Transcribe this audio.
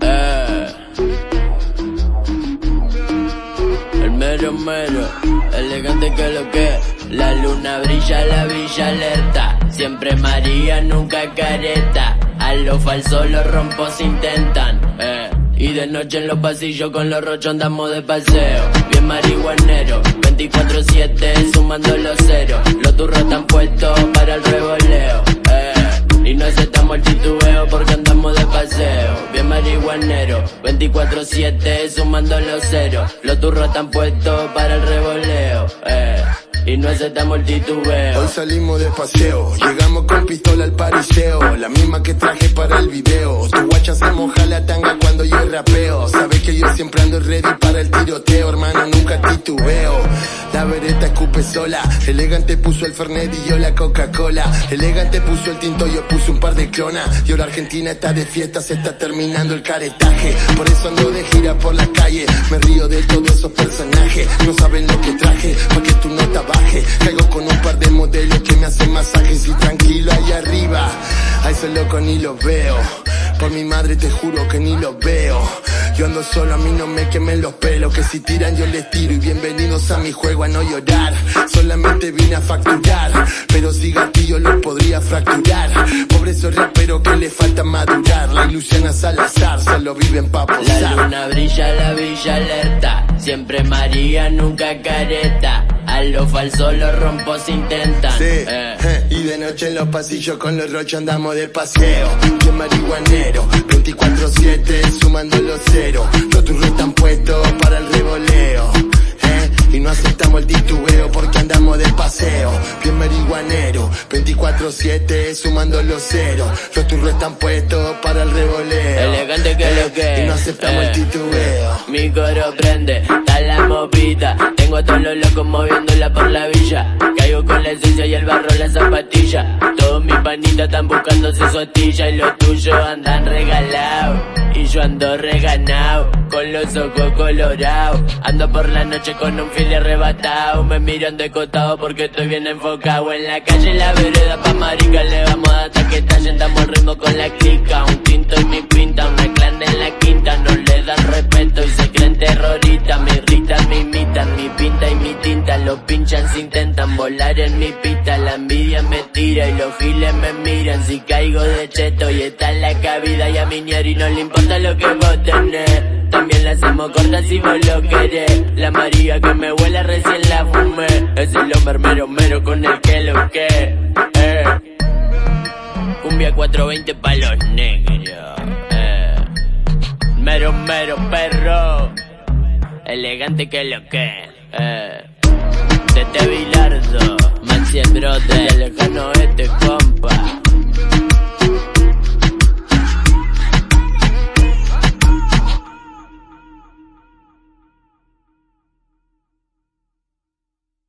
Eh. El mero mero, elegante que lo que La luna brilla, la villa alerta. Siempre María, nunca careta. A lo falso los rompos intentan eh. Y de noche en los pasillos con los rochos andamos de paseo. Bien marihuanero, 24-7 sumando los ceros. Los turros están puestos para el revoleo Bien marihuanero, 24-7 sumando los ceros. Los turros están puestos para el revoleo eh y no aceptamos el titubeo. Hoy salimos de paseo, llegamos con pistola al pariseo, la misma que traje para el video. Tu guacha se moja la tanga cuando yo rapeo. Sabes que yo siempre ando ready para el tiroteo, hermano, nunca titubeo. La vereta escupe sola, elegante puso el Fernet y yo la Coca-Cola. Elegante puso el tinto, yo puse un par de clonas. Y ahora Argentina está de fiesta, se está terminando el caretaje. Por eso ando de gira por la calle, me río de todos esos personajes. No saben lo que traje, porque tú no ese loco ni lo veo. Por mi madre te juro que ni lo veo. Yo ando solo, a mí no me quemen los pelos. Que si tiran yo les tiro. Y bienvenidos a mi juego a no llorar. Solamente vine a facturar. Pero si gatillo lo podría fracturar. Pobre esos pero que le falta madurar. La ilusión a Salazar, solo viven pa' posar. La luna brilla, la villa alerta. Siempre María, nunca careta. A lo falso los rompos intentan. Sí, eh. De noche en los pasillos con los rochos andamos de paseo. Bien marihuanero, 24-7 sumando los ceros. Los turros están puestos para el revoleo. Eh, y no aceptamos el titubeo porque andamos de paseo. Bien marihuanero, 24-7 sumando los ceros. Los turros están puestos para el revoleo. Elegante que lo que. Y no aceptamos el eh, titubeo. Mi coro prende, está la movida. Tengo a todos los locos moviéndola están buscándose su astilla y los tuyos andan regalados. Y yo ando reganado, con los ojos colorados. Ando por la noche con un fil arrebatado. Me miran de costado porque estoy bien enfocado. En la calle, la vereda pa' marica, le vamos a dar que Damos el ritmo con la clica. Un tinto y mi pinta, una se intentan volar en mi pista. La envidia me tira y los files me miran. Si caigo de cheto y está en la cabida y a mi y no le importa lo que vos tenés. También la hacemos corta si vos lo querés. La María que me huele recién la fumé. Es el hombre mero mero con el que lo que. Eh. Cumbia 420 pa' los negros. Eh. Mero mero perro. Elegante que lo que. Eh de Tete Bilardo, Maxi el brother, lejano este como